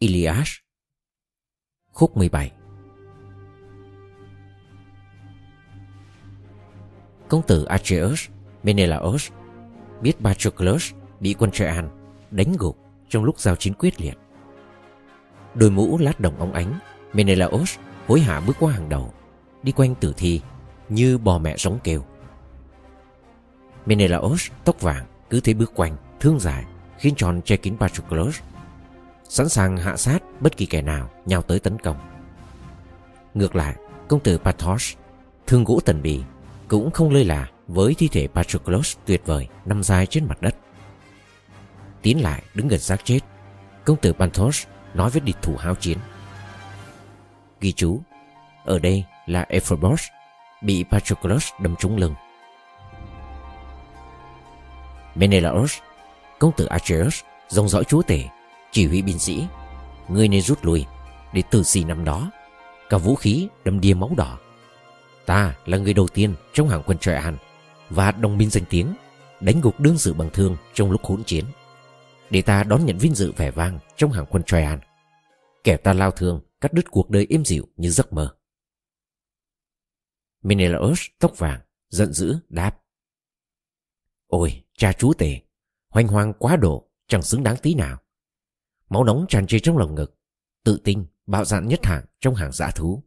Iliad Khúc 17 Công tử Atreus, Menelaos biết Patroclus bị quân Troyan đánh gục trong lúc giao chiến quyết liệt. Đôi mũ lát đồng óng ánh, Menelaos hối hả bước qua hàng đầu, đi quanh tử thi như bò mẹ sống kêu. Menelaos tóc vàng cứ thế bước quanh, thương dài, khiến tròn che kín Patroclus, sẵn sàng hạ sát bất kỳ kẻ nào nhào tới tấn công. Ngược lại, công tử Pathos, thương gỗ tần bì, cũng không lơi là với thi thể Patroclus tuyệt vời nằm dài trên mặt đất. Tiến lại đứng gần xác chết, công tử Panthos nói với địch thủ hao chiến. Ghi chú, ở đây là Ephorbos bị Patroclus đâm trúng lưng. Menelaos, công tử Achilles dòng dõi chúa tể, chỉ huy binh sĩ. Ngươi nên rút lui, để tử xì năm đó. Cả vũ khí đâm đìa máu đỏ. Ta là người đầu tiên trong hàng quân Troyan và đồng minh danh tiếng, đánh gục đương sự bằng thương trong lúc hỗn chiến. Để ta đón nhận vinh dự vẻ vang trong hàng quân Troyan. Kẻ ta lao thương cắt đứt cuộc đời êm dịu như giấc mơ. Menelaus tóc vàng, giận dữ, đáp Ôi, cha chú tể, Hoành hoang quá độ, Chẳng xứng đáng tí nào Máu nóng tràn trề trong lồng ngực Tự tin bạo dạn nhất hạng trong hàng dã thú.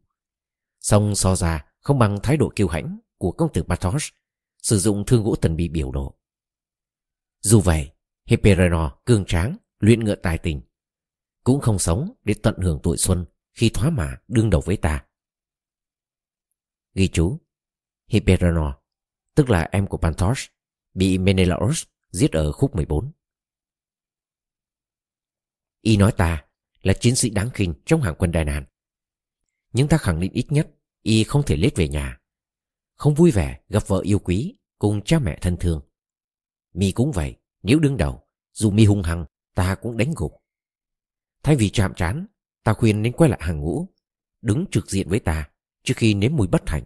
Xong so ra không bằng thái độ kiêu hãnh Của công tử Pathos Sử dụng thương gỗ tần bị biểu lộ. Dù vậy Hyperenor cương tráng Luyện ngựa tài tình Cũng không sống để tận hưởng tuổi xuân Khi thoá mã đương đầu với ta. Ghi chú Hyperenor, Tức là em của Panthos Bị Menelaos giết ở khúc 14 Y nói ta là chiến sĩ đáng khinh trong hàng quân Đài Nàn Nhưng ta khẳng định ít nhất, Y không thể lết về nhà. Không vui vẻ gặp vợ yêu quý Cùng cha mẹ thân thương. Mi cũng vậy, Nếu đứng đầu, Dù Mi hung hăng, Ta cũng đánh gục. Thay vì chạm trán, Ta khuyên nên quay lại hàng ngũ, Đứng trực diện với ta Trước khi nếm mùi bất hạnh,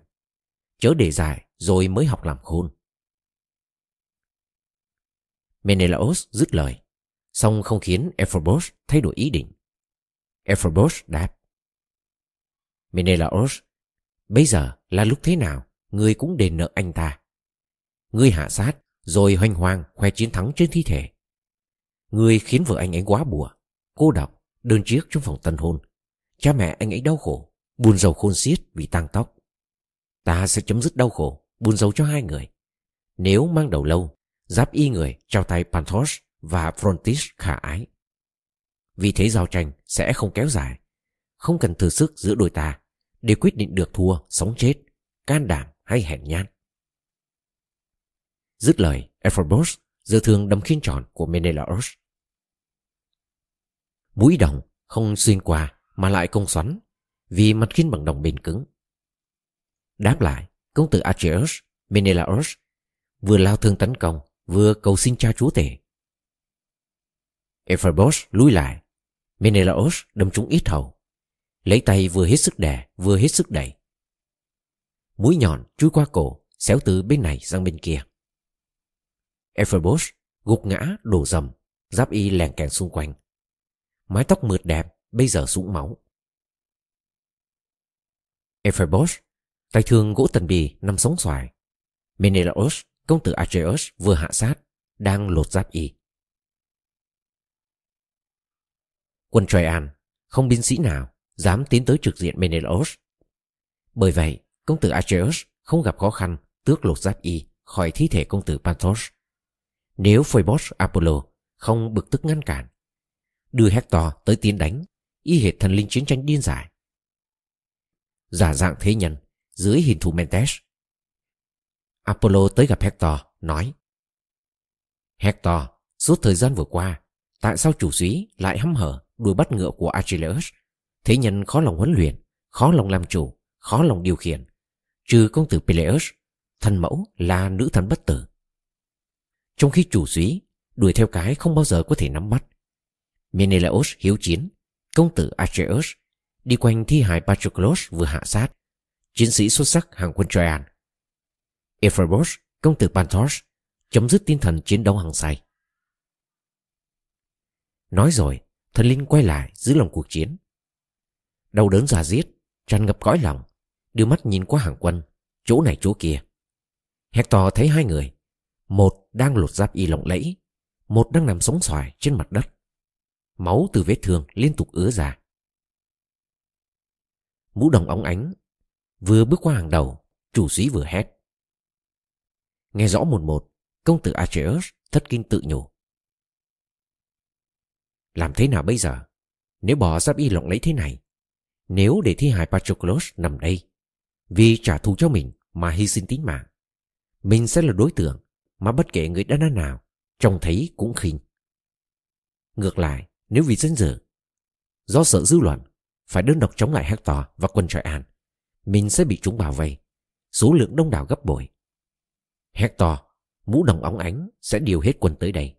Chớ để dài rồi mới học làm khôn. Menelaos dứt lời song không khiến Ephorbos thay đổi ý định. Ephorbos đáp, Menelaos, Bây giờ là lúc thế nào Ngươi cũng đền nợ anh ta? Ngươi hạ sát Rồi hoành hoang khoe chiến thắng trên thi thể. Ngươi khiến vợ anh ấy quá bùa, Cô độc, Đơn chiếc trong phòng tân hôn. Cha mẹ anh ấy đau khổ, Buồn rầu khôn xiết vì tăng tóc. Ta sẽ chấm dứt đau khổ, Buồn rầu cho hai người. Nếu mang đầu lâu, Giáp y người, trao tay Panthos và Frontis khả ái. Vì thế giao tranh sẽ không kéo dài. Không cần thử sức giữa đôi ta Để quyết định được thua, sống chết Can đảm hay hèn nhát. Dứt lời Ephorbos giơ thương đâm khiên tròn của Menelaos. Mũi đồng không xuyên qua Mà lại công xoắn Vì mặt khiên bằng đồng bền cứng. Đáp lại Công tử Atreus Menelaos Vừa lao thương tấn công Vừa cầu xin cha chúa tể Ephorbos lùi lại. Menelaos đâm trúng ít hầu. Lấy tay vừa hết sức đè Vừa hết sức đẩy. Mũi nhọn chui qua cổ Xéo từ bên này sang bên kia. Ephorbos gục ngã đổ dầm Giáp y lèn kèn xung quanh. Mái tóc mượt đẹp Bây giờ sũng máu. Ephorbos, Tay thương gỗ tần bì nằm sống xoài. Menelaos Công tử Atreus vừa hạ sát Đang lột giáp y. Quân Troyan Không binh sĩ nào Dám tiến tới trực diện Menelaos. Bởi vậy công tử Acheus Không gặp khó khăn tước lột giáp y Khỏi thi thể công tử Panthos Nếu Phoebus Apollo Không bực tức ngăn cản Đưa Hector tới tiến đánh Y hệt thần linh chiến tranh điên giải Giả dạng thế nhân Dưới hình thù Mentes Apollo tới gặp Hector, nói Hector, suốt thời gian vừa qua, tại sao chủ sĩ lại hăm hở đuổi bắt ngựa của Achilles? Thế nhân khó lòng huấn luyện, khó lòng làm chủ, khó lòng điều khiển. Trừ công tử Peleus, thần mẫu là nữ thần bất tử. Trong khi chủ suý, đuổi theo cái không bao giờ có thể nắm bắt. Menelaos hiếu chiến, công tử Achilles đi quanh thi hài Patroclus vừa hạ sát, chiến sĩ xuất sắc hàng quân Troyan Epherbos, công tử Panthos, chấm dứt tinh thần chiến đấu hàng say. Nói rồi, thần linh quay lại giữ lòng cuộc chiến. Đau đớn già giết, tràn ngập cõi lòng, đưa mắt nhìn qua hàng quân, chỗ này chỗ kia. Hector thấy hai người, một đang lột giáp y lộng lẫy, một đang nằm sống xoài trên mặt đất. Máu từ vết thương liên tục ứa ra. Mũ đồng óng ánh, vừa bước qua hàng đầu, chủ sĩ vừa hét. Nghe rõ một một, công tử Acheus thất kinh tự nhủ. Làm thế nào bây giờ? Nếu bỏ giáp y lộng lấy thế này, nếu để thi hài Patroclus nằm đây, vì trả thù cho mình mà hy sinh tính mạng, mình sẽ là đối tượng mà bất kể người đàn ông nào trông thấy cũng khinh. Ngược lại, nếu vì dân dự, do sợ dư luận, phải đơn độc chống lại Hector và quân Troyan, mình sẽ bị chúng bảo vệ, số lượng đông đảo gấp bội. Hector, mũ đồng óng ánh sẽ điều hết quân tới đây.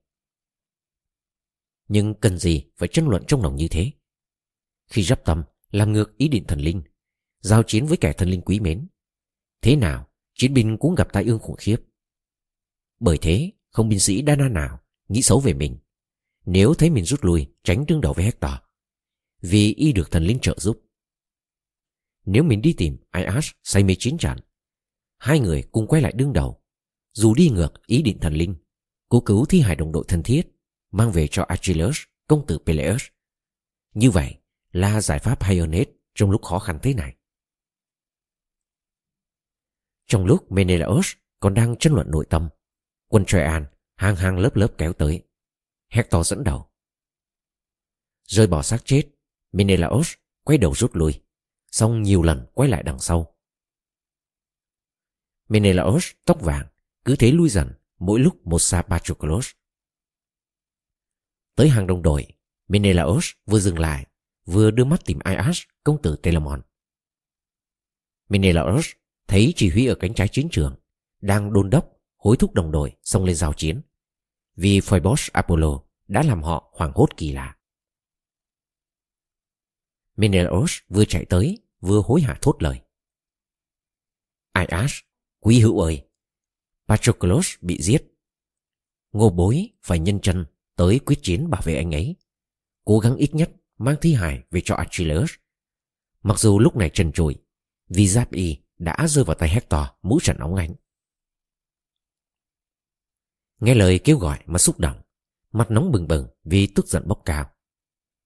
Nhưng cần gì phải tranh luận trong lòng như thế? Khi dắp tâm làm ngược ý định thần linh, giao chiến với kẻ thần linh quý mến, thế nào chiến binh cũng gặp tai ương khủng khiếp. Bởi thế, không binh sĩ Đana nào nghĩ xấu về mình. Nếu thấy mình rút lui, tránh đương đầu với Hector. Vì y được thần linh trợ giúp. Nếu mình đi tìm Aias say mê chiến trận, hai người cùng quay lại đương đầu. Dù đi ngược ý định thần linh, cố cứu thi hài đồng đội thân thiết, mang về cho Achilles, công tử Peleus. Như vậy là giải pháp hay trong lúc khó khăn thế này. Trong lúc Menelaus còn đang tranh luận nội tâm, quân Troyan hàng hàng lớp lớp kéo tới. Hector dẫn đầu. Rơi bỏ xác chết, Menelaus quay đầu rút lui, xong nhiều lần quay lại đằng sau. Menelaus tóc vàng, cứ thế lui dần, mỗi lúc một xa Patroclus. Tới hàng đồng đội, Menelaos vừa dừng lại, vừa đưa mắt tìm Ias, công tử Telamon. Menelaos thấy chỉ huy ở cánh trái chiến trường, đang đôn đốc, hối thúc đồng đội xông lên giao chiến. Vì Phoebos Apollo đã làm họ hoảng hốt kỳ lạ. Menelaos vừa chạy tới, vừa hối hả thốt lời. Ias, quý hữu ơi, Patroclus bị giết. Ngô bối phải nhân chân tới quyết chiến bảo vệ anh ấy. Cố gắng ít nhất mang thi hài về cho Achilles. Mặc dù lúc này trần trụi, vì giáp y đã rơi vào tay Hector mũ trận óng ánh. Nghe lời kêu gọi mà xúc động, mặt nóng bừng bừng vì tức giận bốc cao.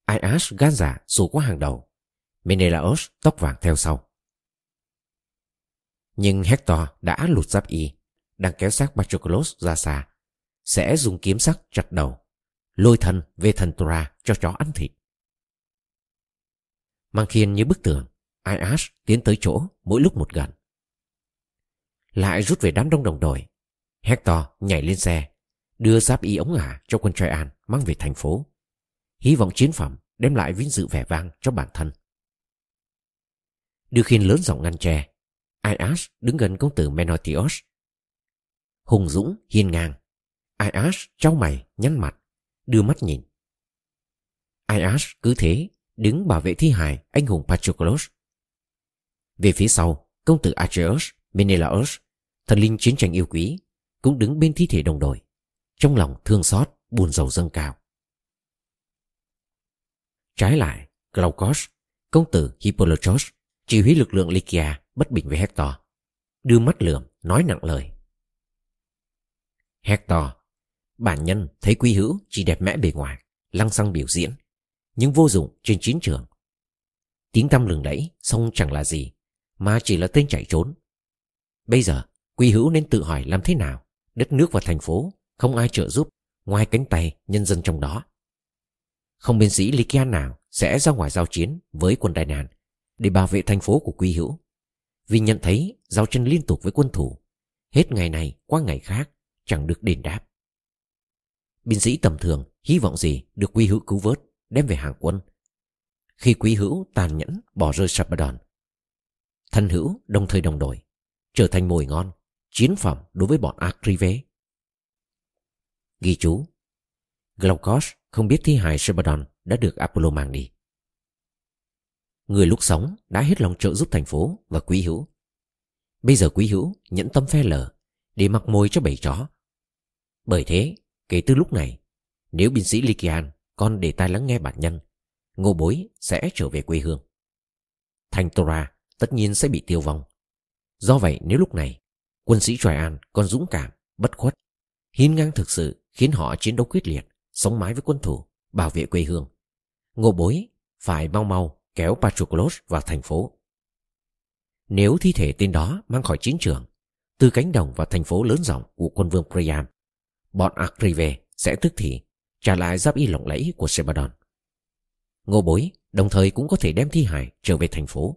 Ias gan dạ giả dù qua hàng đầu, Menelaos tóc vàng theo sau. Nhưng Hector đã lụt giáp y, đang kéo xác Patroclus ra xa, sẽ dùng kiếm sắc chặt đầu, lôi thần về thần Tora cho chó ăn thịt. Mang khiên như bức tường, Aias tiến tới chỗ mỗi lúc một gần. Lại rút về đám đông đồng đội. Hector nhảy lên xe, đưa giáp y ống ả cho quân Troyan mang về thành phố. Hy vọng chiến phẩm đem lại vinh dự vẻ vang cho bản thân. Đưa khiên lớn giọng ngăn tre, Aias đứng gần công tử Menotios. Hùng dũng, hiên ngang. Aias trao mày, nhăn mặt, đưa mắt nhìn. Aias cứ thế đứng bảo vệ thi hài anh hùng Patroclus. Về phía sau, công tử Acheus, Menelaus, thần linh chiến tranh yêu quý, cũng đứng bên thi thể đồng đội, trong lòng thương xót, buồn rầu dâng cao. Trái lại, Glaucus, công tử Hippolochos, chỉ huy lực lượng Lycia bất bình với Hector, đưa mắt lườm, nói nặng lời. Hector, bản nhân thấy quý hữu chỉ đẹp mẽ bề ngoài, lăng xăng biểu diễn, nhưng vô dụng trên chiến trường. Tiếng tăm lừng lẫy, xong chẳng là gì, mà chỉ là tên chạy trốn. Bây giờ, Quy Hữu nên tự hỏi làm thế nào, đất nước và thành phố không ai trợ giúp ngoài cánh tay nhân dân trong đó. Không binh sĩ Lykian nào sẽ ra ngoài giao chiến với quân Đại Nàn để bảo vệ thành phố của Quy Hữu. Vì nhận thấy giao tranh liên tục với quân thủ, hết ngày này qua ngày khác chẳng được đền đáp. Binh sĩ tầm thường hy vọng gì được quý Hữu cứu vớt, đem về hàng quân. Khi quý Hữu tàn nhẫn bỏ rơi Sabaddon thân hữu đồng thời đồng đội, trở thành mồi ngon, chiến phẩm đối với bọn Acrive. Ghi chú Glaucos không biết thi hài Sebadon đã được Apollo mang đi. Người lúc sống đã hết lòng trợ giúp thành phố và quý hữu. Bây giờ quý hữu nhẫn tâm phe lờ để mặc mồi cho bầy chó. Bởi thế, kể từ lúc này, nếu binh sĩ Likian còn để tai lắng nghe bản nhân, ngô bối sẽ trở về quê hương. Thành Tora tất nhiên sẽ bị tiêu vong. Do vậy nếu lúc này, quân sĩ Troyan còn dũng cảm, bất khuất, hiên ngang thực sự khiến họ chiến đấu quyết liệt, sống mái với quân thủ, bảo vệ quê hương. Ngô bối phải mau mau kéo Patroclus vào thành phố. Nếu thi thể tên đó mang khỏi chiến trường, từ cánh đồng vào thành phố lớn rộng của quân vương Priam, bọn Akrive sẽ tức thì trả lại giáp y lộng lẫy của Sebadon. Ngô bối đồng thời cũng có thể đem thi hài trở về thành phố.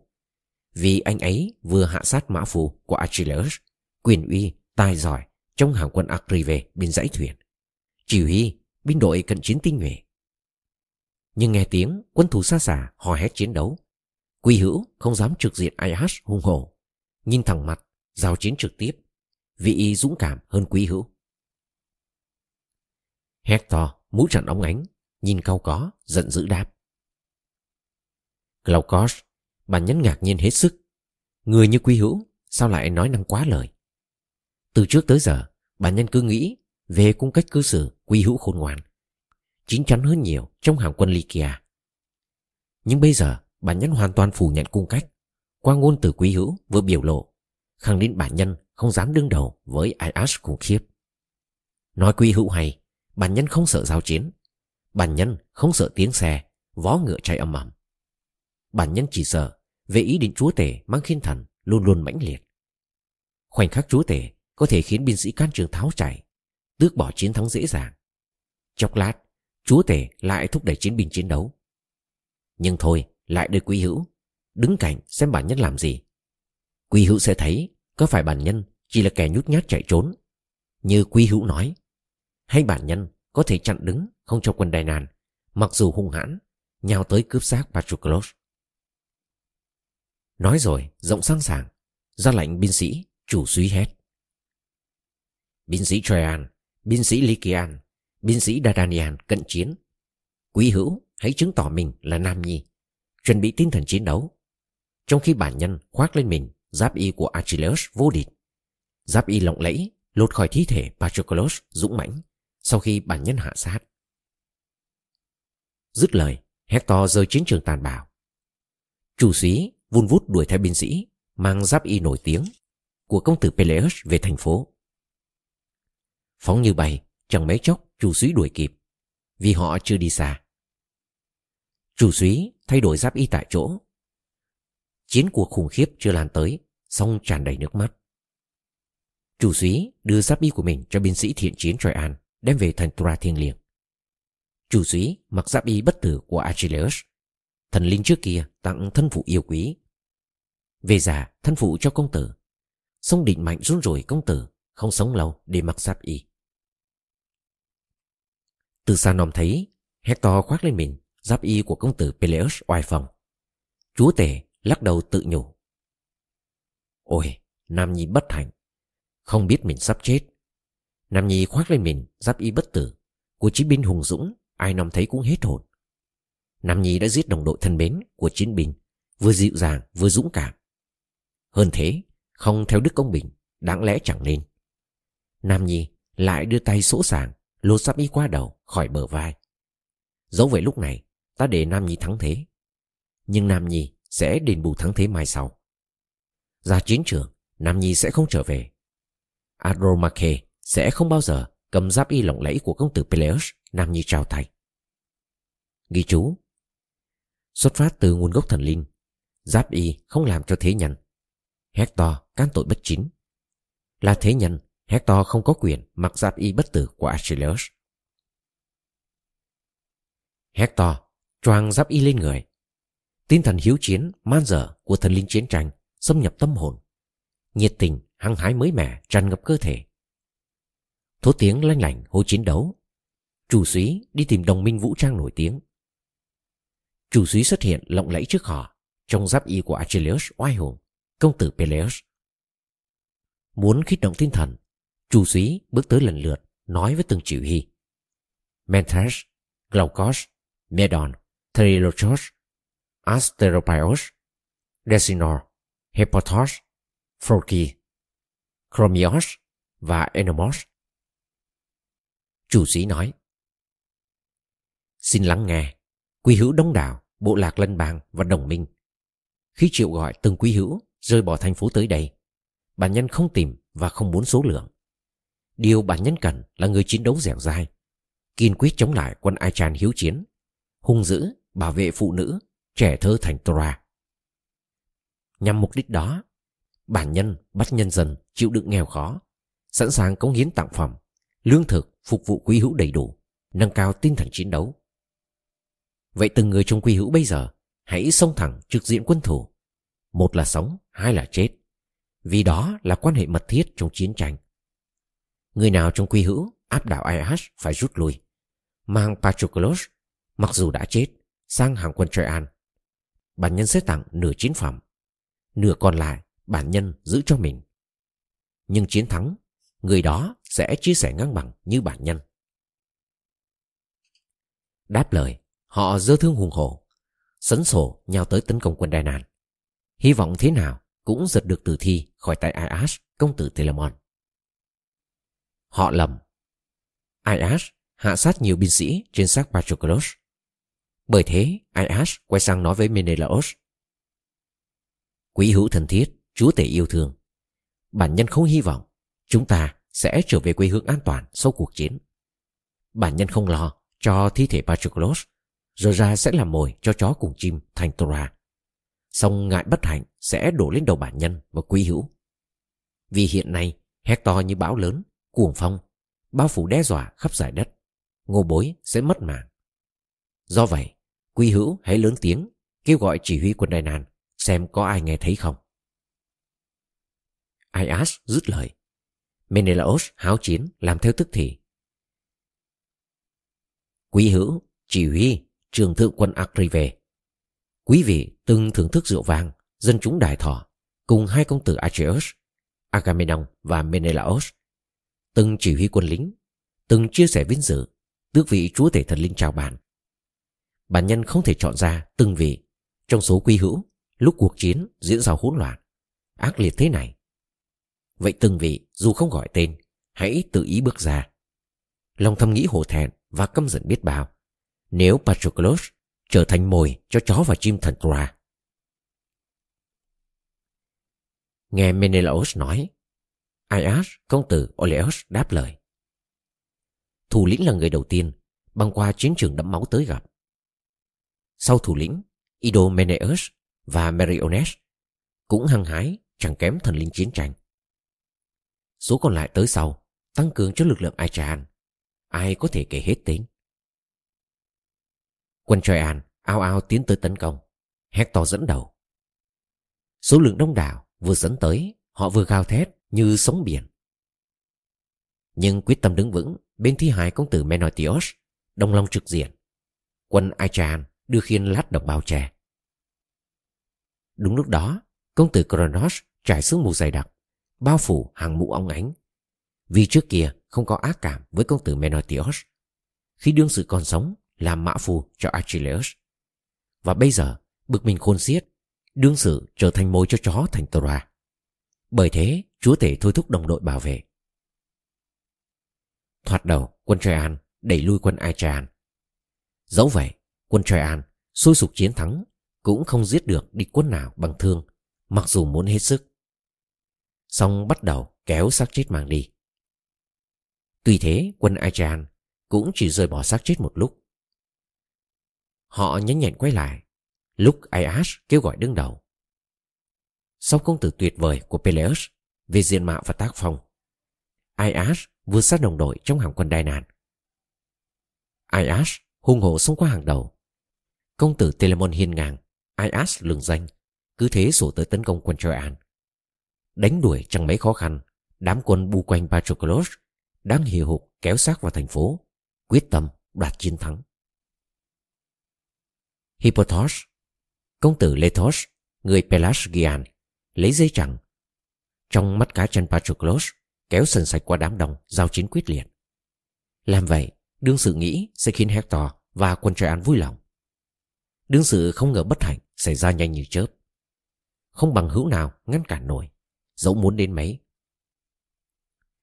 Vì anh ấy vừa hạ sát mã phù của Achilles, quyền uy, tài giỏi trong hàng quân Akrive bên dãy thuyền. Chỉ huy binh đội cận chiến tinh nhuệ. Nhưng nghe tiếng quân thủ xa xả hò hét chiến đấu. Quy hữu không dám trực diện Ayash hung hổ. Nhìn thẳng mặt, giao chiến trực tiếp. Vị y dũng cảm hơn quý hữu. Hector mũi trận óng ánh, nhìn cao có, giận dữ đáp. Glaucus, bản nhân ngạc nhiên hết sức. Người như quý hữu, sao lại nói năng quá lời? Từ trước tới giờ, bản nhân cứ nghĩ về cung cách cư xử quý hữu khôn ngoan. Chính chắn hơn nhiều trong hàng quân Lykia. Nhưng bây giờ, bản nhân hoàn toàn phủ nhận cung cách. Qua ngôn từ quý hữu vừa biểu lộ, khẳng định bản nhân không dám đương đầu với Ias khủng khiếp. Nói quý hữu hay, bản nhân không sợ giao chiến. Bản nhân không sợ tiếng xe, vó ngựa chạy âm ầm. Bản nhân chỉ sợ về ý định chúa tể mang khiên thần luôn luôn mãnh liệt. Khoảnh khắc chúa tể có thể khiến binh sĩ can trường tháo chạy, tước bỏ chiến thắng dễ dàng. Chốc lát, chúa tể lại thúc đẩy chiến binh chiến đấu. Nhưng thôi, lại đời quý hữu, đứng cạnh xem bản nhân làm gì. Quý hữu sẽ thấy có phải bản nhân chỉ là kẻ nhút nhát chạy trốn. Như quý hữu nói, hay bản nhân có thể chặn đứng không cho quân Đài Nàn, mặc dù hung hãn, nhào tới cướp xác Patroclus. Nói rồi, rộng sẵn sàng, ra lệnh binh sĩ, chủ suý hét. Binh sĩ Troyan, binh sĩ Lycian, binh sĩ Dardanian cận chiến. Quý hữu, hãy chứng tỏ mình là Nam Nhi, chuẩn bị tinh thần chiến đấu. Trong khi bản nhân khoác lên mình giáp y của Achilles vô địch. Giáp y lộng lẫy, lột khỏi thi thể Patroclus dũng mãnh sau khi bản nhân hạ sát. Dứt lời, Hector rơi chiến trường tàn bạo. Chủ sĩ vun vút đuổi theo binh sĩ mang giáp y nổi tiếng của công tử Peleus về thành phố. Phóng như bay, chẳng mấy chốc chủ sĩ đuổi kịp vì họ chưa đi xa. Chủ sĩ thay đổi giáp y tại chỗ. Chiến cuộc khủng khiếp chưa lan tới, song tràn đầy nước mắt. Chủ sĩ đưa giáp y của mình cho binh sĩ thiện chiến Troyan đem về thành Tura thiêng liêng. Chủ sĩ mặc giáp y bất tử của Achilles, thần linh trước kia tặng thân phụ yêu quý. Về già thân phụ cho công tử, sông định mạnh run rủi công tử không sống lâu để mặc giáp y. Từ xa nòm thấy Hector khoác lên mình giáp y của công tử Peleus oai phòng, Chúa tể lắc đầu tự nhủ. Ôi, Nam Nhi bất hạnh, không biết mình sắp chết. Nam Nhi khoác lên mình giáp y bất tử của chiến binh hùng dũng, ai nằm thấy cũng hết hồn. Nam Nhi đã giết đồng đội thân mến của chiến binh, vừa dịu dàng vừa dũng cảm. Hơn thế, không theo đức công bình, đáng lẽ chẳng nên. Nam Nhi lại đưa tay sỗ sàng, lột giáp y qua đầu khỏi bờ vai. Dẫu vậy lúc này, ta để Nam Nhi thắng thế. Nhưng Nam Nhi sẽ đền bù thắng thế mai sau. Ra chiến trường, Nam Nhi sẽ không trở về. Adromache sẽ không bao giờ cầm giáp y lộng lẫy của công tử Peleus Nam Nhi trao tay. Ghi chú Xuất phát từ nguồn gốc thần linh, giáp y không làm cho thế nhân. Hector can tội bất chính. Là thế nhân, Hector không có quyền mặc giáp y bất tử của Achilles. Hector choàng giáp y lên người. Tinh thần hiếu chiến, man dở của thần linh chiến tranh xâm nhập tâm hồn. Nhiệt tình, hăng hái mới mẻ tràn ngập cơ thể thố tiếng lanh lảnh hô chiến đấu. Chủ súy đi tìm đồng minh vũ trang nổi tiếng. Chủ súy xuất hiện lộng lẫy trước họ trong giáp y của Achilles oai hùng, công tử Peleus. Muốn khích động tinh thần, chủ súy bước tới lần lượt nói với từng chỉ huy. Mentas, glaucos Medon, Therilochos, Asteropios, Desinor, hippotos Phorky, Chromios và Enomos. Chủ sĩ nói Xin lắng nghe, quý hữu đông đảo, bộ lạc lân bang và đồng minh. Khi chịu gọi từng quý hữu rơi bỏ thành phố tới đây, bản nhân không tìm và không muốn số lượng. Điều bản nhân cần là người chiến đấu dẻo dai, kiên quyết chống lại quân Ai Chan hiếu chiến, hung dữ bảo vệ phụ nữ, trẻ thơ thành tora Nhằm mục đích đó, bản nhân bắt nhân dân chịu đựng nghèo khó, sẵn sàng cống hiến tặng phẩm, lương thực phục vụ quý hữu đầy đủ, nâng cao tinh thần chiến đấu. Vậy từng người trong quý hữu bây giờ hãy xông thẳng trực diện quân thủ. Một là sống, hai là chết. Vì đó là quan hệ mật thiết trong chiến tranh. Người nào trong quý hữu áp đảo IH phải rút lui. Mang Patroclus, mặc dù đã chết, sang hàng quân Troyan. Bản nhân sẽ tặng nửa chiến phẩm. Nửa còn lại, bản nhân giữ cho mình. Nhưng chiến thắng, người đó sẽ chia sẻ ngang bằng như bản nhân. Đáp lời, họ dơ thương hùng hổ, sấn sổ nhau tới tấn công quân Đài Nàn. Hy vọng thế nào cũng giật được tử thi khỏi tay Ayash, công tử Telamon. Họ lầm. Ayash hạ sát nhiều binh sĩ trên xác Patroclus. Bởi thế, Ayash quay sang nói với Menelaos. Quý hữu thân thiết, chúa tể yêu thương. Bản nhân không hy vọng chúng ta sẽ trở về quê hương an toàn sau cuộc chiến. Bản nhân không lo cho thi thể Patroclus, rồi ra sẽ làm mồi cho chó cùng chim thành tora. Xong ngại bất hạnh sẽ đổ lên đầu bản nhân và quý hữu. Vì hiện nay, Hector như bão lớn, cuồng phong, bao phủ đe dọa khắp giải đất, ngô bối sẽ mất mạng. Do vậy, quý hữu hãy lớn tiếng kêu gọi chỉ huy quân Đài nàn xem có ai nghe thấy không. Aias dứt lời. Menelaos háo chiến làm theo tức thì. Quý hữu, chỉ huy, trường thượng quân Akrive. Quý vị từng thưởng thức rượu vàng, dân chúng đại thọ, cùng hai công tử Atreus, Agamemnon và Menelaos. Từng chỉ huy quân lính, từng chia sẻ vinh dự, tước vị chúa tể thần linh chào bàn. Bản nhân không thể chọn ra từng vị trong số quý hữu lúc cuộc chiến diễn ra hỗn loạn, ác liệt thế này. Vậy từng vị dù không gọi tên, hãy tự ý bước ra. Lòng thầm nghĩ hổ thẹn và căm giận biết bao. Nếu Patroclus trở thành mồi cho chó và chim thần Troa. Nghe Menelaos nói, Aias, công tử Oleos đáp lời. Thủ lĩnh là người đầu tiên băng qua chiến trường đẫm máu tới gặp. Sau thủ lĩnh, Idomeneus và Meriones cũng hăng hái chẳng kém thần linh chiến tranh. Số còn lại tới sau, tăng cường cho lực lượng Aichan. Ai có thể kể hết tên. Quân Troyan ao ao tiến tới tấn công. Hector dẫn đầu. Số lượng đông đảo vừa dẫn tới, họ vừa gào thét như sóng biển. Nhưng quyết tâm đứng vững bên thi hài công tử Menotios, đông long trực diện. Quân Aichan đưa khiên lát độc bao che. Đúng lúc đó, công tử Kronos trải sương mù dày đặc, bao phủ hàng mũ óng ánh. Vì trước kia không có ác cảm với công tử Menotios. Khi đương sự còn sống, làm mã phù cho Achilles. Và bây giờ, bực mình khôn xiết, đương sự trở thành mồi cho chó thành Tora. Bởi thế, chúa tể thôi thúc đồng đội bảo vệ. Thoạt đầu, quân Troyan đẩy lui quân Achaean. Dẫu vậy, quân Troyan sôi sục chiến thắng cũng không giết được địch quân nào bằng thương, mặc dù muốn hết sức. Xong bắt đầu kéo xác chết mang đi. Tuy thế, quân Ajan cũng chỉ rời bỏ xác chết một lúc. Họ nhấn nhạnh quay lại, lúc Ayash kêu gọi đứng đầu. Sau công tử tuyệt vời của Peleus về diện mạo và tác phong, Ayash vượt sát đồng đội trong hàng quân đai nạn. Ayash hung hổ xông qua hàng đầu. Công tử Telemon hiên ngang, Ayash lường danh, cứ thế sổ tới tấn công quân Troyan. Đánh đuổi chẳng mấy khó khăn, đám quân bu quanh Patroclus đang hì hục kéo xác vào thành phố, quyết tâm đoạt chiến thắng. Hippothos, công tử Lethos, người Pelasgian, lấy dây chẳng. Trong mắt cá chân Patroclus, kéo sần sạch qua đám đông, giao chiến quyết liệt. Làm vậy, đương sự nghĩ sẽ khiến Hector và quân Troyan vui lòng. Đương sự không ngờ bất hạnh xảy ra nhanh như chớp. Không bằng hữu nào ngăn cản nổi, dẫu muốn đến mấy.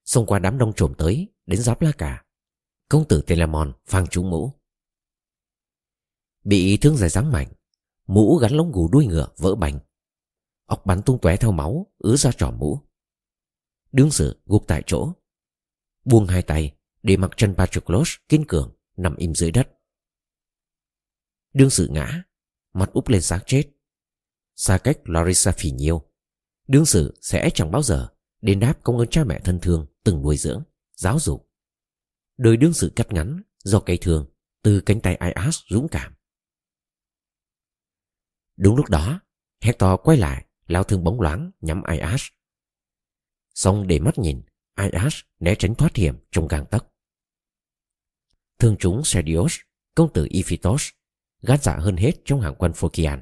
Xông qua đám đông trộm tới, đến giáp la cả. Công tử Telamon phang trúng mũ. Bị thương dài dáng mảnh, Mũ gắn lông gù đuôi ngựa vỡ bành Ốc bắn tung tóe theo máu Ứ ra trò mũ Đương sự gục tại chỗ Buông hai tay Để mặc chân Patroclus kiên cường Nằm im dưới đất Đương sự ngã Mặt úp lên xác chết Xa cách Larissa phỉ nhiêu Đương sự sẽ chẳng bao giờ Đền đáp công ơn cha mẹ thân thương Từng nuôi dưỡng, giáo dục. Đời đương sự cắt ngắn Do cây thương từ cánh tay Ias dũng cảm. Đúng lúc đó Hector quay lại Lao thương bóng loáng nhắm Ias Xong để mắt nhìn Ias né tránh thoát hiểm trong gang tấc. Thương chúng Sedios Công tử Iphitos Gát dạ hơn hết trong hàng quân Phocian.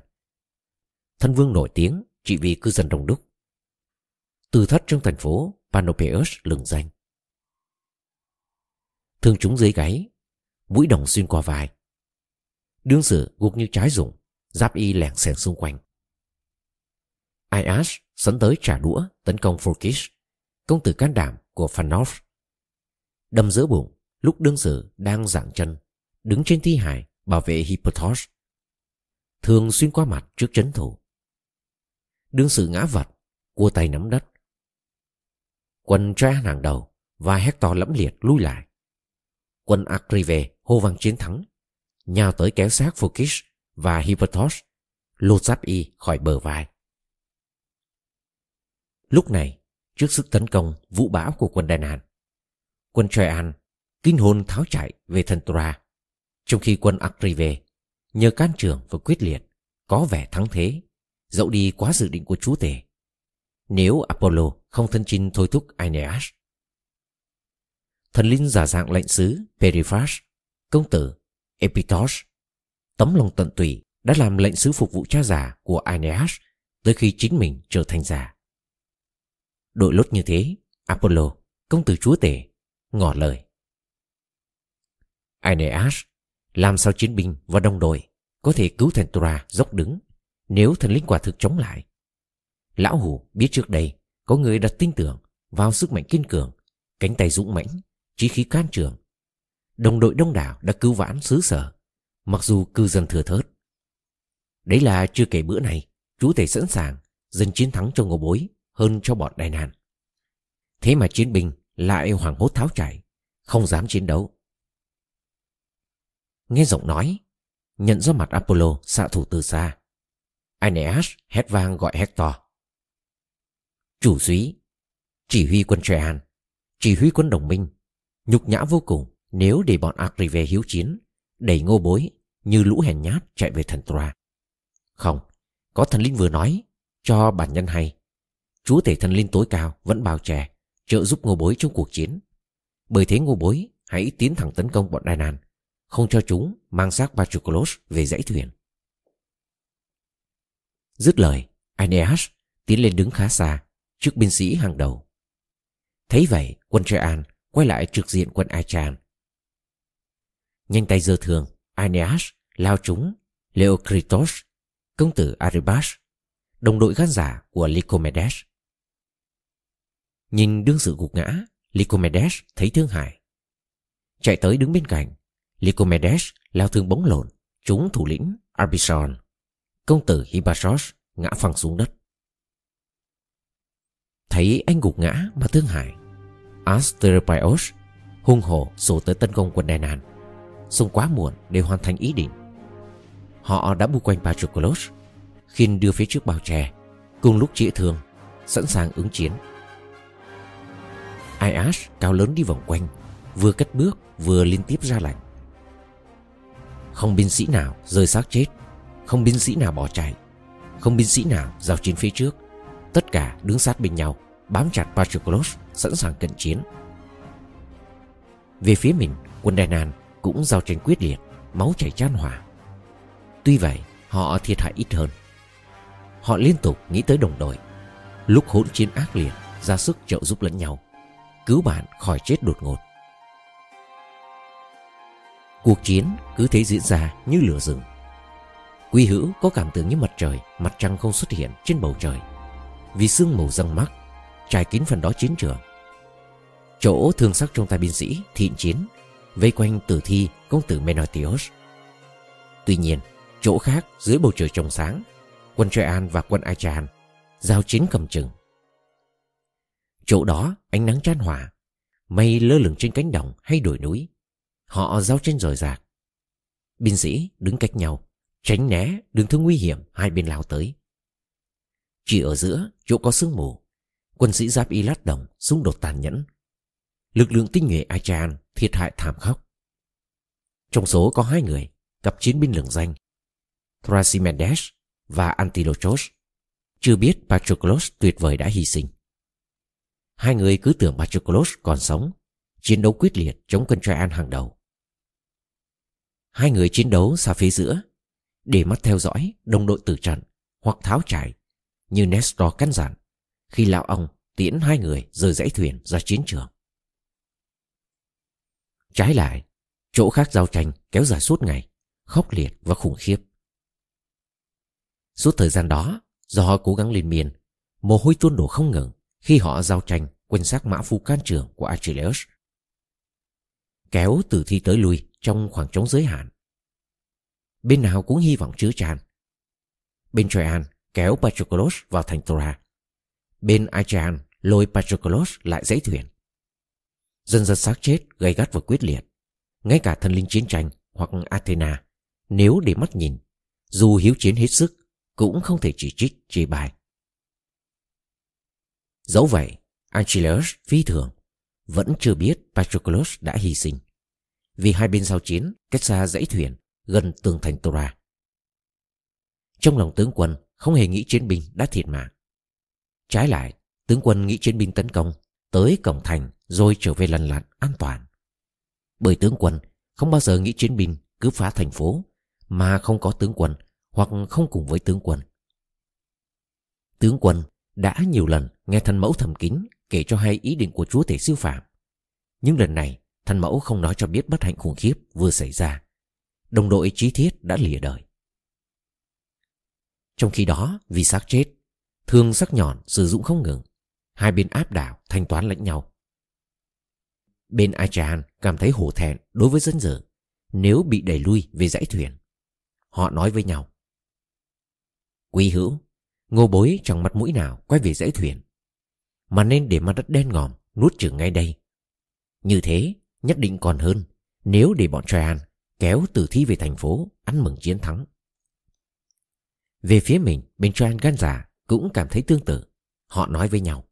Thân vương nổi tiếng Chỉ vì cư dân đông đúc. Từ thất trong thành phố Panopeus lừng danh Thương chúng dưới gáy Mũi đồng xuyên qua vai Đương sự gục như trái rụng Giáp y lẻn xèn xung quanh Ias sấn tới trả đũa tấn công Forkish, công tử can đảm của Fanoff. Đâm giữa bụng, lúc đương sự đang dạng chân, đứng trên thi hài bảo vệ Hippothos. Thường xuyên qua mặt trước chấn thủ. Đương sự ngã vật, cua tay nắm đất. Quân tra hàng đầu và Hector lẫm liệt lui lại. Quân Acrive hô vang chiến thắng, nhào tới kéo xác Forkish và Hippothos, lột giáp y khỏi bờ vai. Lúc này, trước sức tấn công vũ bão của quân Đài Nàn, quân Troyan kinh hồn tháo chạy về thần Tura, trong khi quân Acrive nhờ can trường và quyết liệt có vẻ thắng thế, dẫu đi quá dự định của chúa tể. Nếu Apollo không thân chinh thôi thúc Aeneas. Thần linh giả dạng lệnh sứ Periphas, công tử Epitos, tấm lòng tận tụy đã làm lệnh sứ phục vụ cha già của Aeneas tới khi chính mình trở thành già. Đội lốt như thế, Apollo, công tử chúa tể, ngỏ lời. Aeneas, làm sao chiến binh và đồng đội có thể cứu thần Tora dốc đứng nếu thần linh quả thực chống lại. Lão Hủ biết trước đây có người đặt tin tưởng vào sức mạnh kiên cường, cánh tay dũng mãnh, chí khí can trường. Đồng đội đông đảo đã cứu vãn xứ sở, mặc dù cư dân thừa thớt. Đấy là chưa kể bữa này, chúa tể sẵn sàng Dân chiến thắng cho ngô bối hơn cho bọn đại nạn. Thế mà chiến binh lại hoảng hốt tháo chạy, không dám chiến đấu. Nghe giọng nói, nhận ra mặt Apollo xạ thủ từ xa. Aeneas hét vang gọi Hector. Chủ suý, chỉ huy quân Troyan, chỉ huy quân đồng minh, nhục nhã vô cùng nếu để bọn về hiếu chiến, đẩy ngô bối như lũ hèn nhát chạy về thần Troa. Không, có thần linh vừa nói, cho bản nhân hay. Chúa tể thần linh tối cao vẫn bào trẻ trợ giúp ngô bối trong cuộc chiến. Bởi thế ngô bối hãy tiến thẳng tấn công bọn Đài Nàn, không cho chúng mang xác Patroclus về dãy thuyền. Dứt lời, Aeneas tiến lên đứng khá xa, trước binh sĩ hàng đầu. Thấy vậy, quân Trean quay lại trực diện quân Achan. Nhanh tay giơ thường, Aeneas lao trúng Leocritos, công tử Aribas, đồng đội gan giả của Lycomedes. Nhìn đương sự gục ngã, Lycomedes thấy thương hại. Chạy tới đứng bên cạnh, Lycomedes lao thương bóng lộn, trúng thủ lĩnh Arbison, công tử Hippasos ngã phẳng xuống đất. Thấy anh gục ngã mà thương hại, Asteropios hung hổ sổ tới tấn công quân Đài Nàn. Xong quá muộn để hoàn thành ý định. Họ đã bu quanh Patroclus, khiên đưa phía trước bao tre, cùng lúc trị thương, sẵn sàng ứng chiến. Ias cao lớn đi vòng quanh, vừa cất bước vừa liên tiếp ra lệnh. Không binh sĩ nào rơi xác chết, không binh sĩ nào bỏ chạy, không binh sĩ nào giao chiến phía trước. Tất cả đứng sát bên nhau, bám chặt Patroclus sẵn sàng cận chiến. Về phía mình, quân Đài Nàn cũng giao tranh quyết liệt, máu chảy chan hòa. Tuy vậy, họ thiệt hại ít hơn. Họ liên tục nghĩ tới đồng đội. Lúc hỗn chiến ác liệt, ra sức trợ giúp lẫn nhau, cứu bạn khỏi chết đột ngột. Cuộc chiến cứ thế diễn ra như lửa rừng. Quy hữu có cảm tưởng như mặt trời, mặt trăng không xuất hiện trên bầu trời. Vì sương mù răng mắc, trải kín phần đó chiến trường. Chỗ thương sắc trong tay binh sĩ Thiện chiến Vây quanh tử thi công tử Menotios Tuy nhiên, chỗ khác dưới bầu trời trong sáng, quân An và quân Achan giao chiến cầm chừng. Chỗ đó ánh nắng chan hòa, mây lơ lửng trên cánh đồng hay đồi núi. Họ giao trên rời rạc. Binh sĩ đứng cách nhau, tránh né đường thương nguy hiểm hai bên lao tới. Chỉ ở giữa, chỗ có sương mù, quân sĩ giáp y lát đồng xung đột tàn nhẫn. Lực lượng tinh nhuệ Achan thiệt hại thảm khốc. Trong số có hai người, cặp chiến binh lừng danh, Thrasimedes và Antilochos. Chưa biết Patroclus tuyệt vời đã hy sinh. Hai người cứ tưởng Patroclus còn sống, chiến đấu quyết liệt chống quân Traian hàng đầu. Hai người chiến đấu xa phía giữa, để mắt theo dõi đồng đội tử trận hoặc tháo chạy như Nestor căn dặn khi lão ông tiễn hai người rời dãy thuyền ra chiến trường. Trái lại, chỗ khác giao tranh kéo dài suốt ngày, khốc liệt và khủng khiếp. Suốt thời gian đó, do họ cố gắng liên miên, mồ hôi tuôn đổ không ngừng khi họ giao tranh quanh xác mã phu can trường của Achilles. Kéo tử thi tới lui trong khoảng trống giới hạn. Bên nào cũng hy vọng chứa tràn. Bên Troyan kéo Patroclus vào thành Tora. Bên Achaean lôi Patroclus lại dãy thuyền. Dân dân xác chết gây gắt và quyết liệt. Ngay cả thần linh chiến tranh hoặc Athena, nếu để mắt nhìn, dù hiếu chiến hết sức, cũng không thể chỉ trích chê bài. Dẫu vậy, Achilles phi thường vẫn chưa biết Patroclus đã hy sinh vì hai bên giao chiến cách xa dãy thuyền gần tường thành Tora. Trong lòng tướng quân không hề nghĩ chiến binh đã thiệt mạng. Trái lại, tướng quân nghĩ chiến binh tấn công tới cổng thành rồi trở về lần lặn an toàn. Bởi tướng quân không bao giờ nghĩ chiến binh cứ phá thành phố mà không có tướng quân hoặc không cùng với tướng quân. Tướng quân đã nhiều lần nghe thần mẫu thầm kín kể cho hay ý định của chúa thể siêu phạm. Nhưng lần này, thần mẫu không nói cho biết bất hạnh khủng khiếp vừa xảy ra. Đồng đội trí thiết đã lìa đời. Trong khi đó, vì xác chết, thương sắc nhọn sử dụng không ngừng. Hai bên áp đảo, thanh toán lẫn nhau. Bên Achan cảm thấy hổ thẹn đối với dân dở nếu bị đẩy lui về dãy thuyền. Họ nói với nhau. Quý hữu, ngô bối chẳng mặt mũi nào quay về dãy thuyền. Mà nên để mặt đất đen ngòm nuốt chửng ngay đây. Như thế, nhất định còn hơn nếu để bọn Traian kéo tử thi về thành phố ăn mừng chiến thắng. Về phía mình, bên Traian gan giả cũng cảm thấy tương tự. Họ nói với nhau.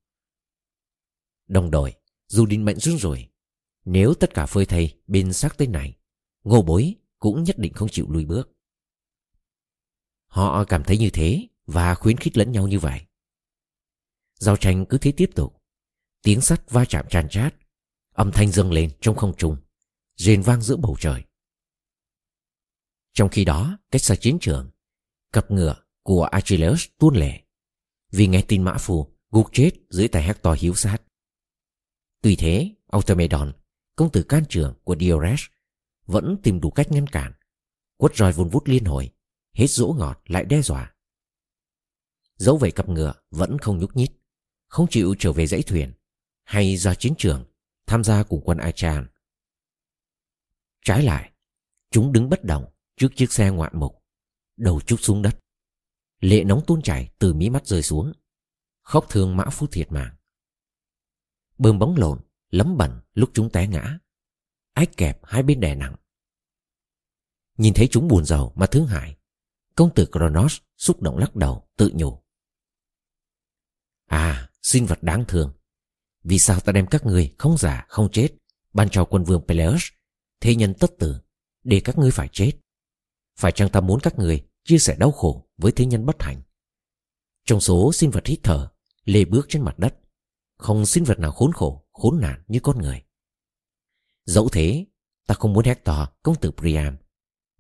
Đồng đội, dù định mệnh run rồi, nếu tất cả phơi thay bên xác tên này, ngô bối cũng nhất định không chịu lùi bước. Họ cảm thấy như thế và khuyến khích lẫn nhau như vậy. Giao tranh cứ thế tiếp tục. Tiếng sắt va chạm tràn trát, âm thanh dâng lên trong không trung, rền vang giữa bầu trời. Trong khi đó, cách xa chiến trường, cặp ngựa của Achilles tuôn lẻ vì nghe tin mã phù gục chết dưới tay Hector hiếu sát. Tuy thế, Automedon, công tử can trường của Diores, vẫn tìm đủ cách ngăn cản, quất roi vun vút liên hồi, hết dỗ ngọt lại đe dọa. Dẫu vậy cặp ngựa vẫn không nhúc nhích, không chịu trở về dãy thuyền hay ra chiến trường tham gia cùng quân Achan. Trái lại, chúng đứng bất động trước chiếc xe ngoạn mục, đầu chúc xuống đất. Lệ nóng tuôn chảy từ mí mắt rơi xuống, khóc thương mã phu thiệt mạng. Bơm bóng lộn, lấm bẩn lúc chúng té ngã, ách kẹp hai bên đè nặng. Nhìn thấy chúng buồn giàu mà thương hại, công tử Kronos xúc động lắc đầu, tự nhủ. À, sinh vật đáng thương. Vì sao ta đem các ngươi không giả, không chết, ban cho quân vương Peleus, thế nhân tất tử, để các ngươi phải chết? Phải chăng ta muốn các người chia sẻ đau khổ với thế nhân bất hạnh? Trong số sinh vật hít thở, lê bước trên mặt đất, không sinh vật nào khốn khổ, khốn nạn như con người. Dẫu thế, ta không muốn Hector, công tử Priam,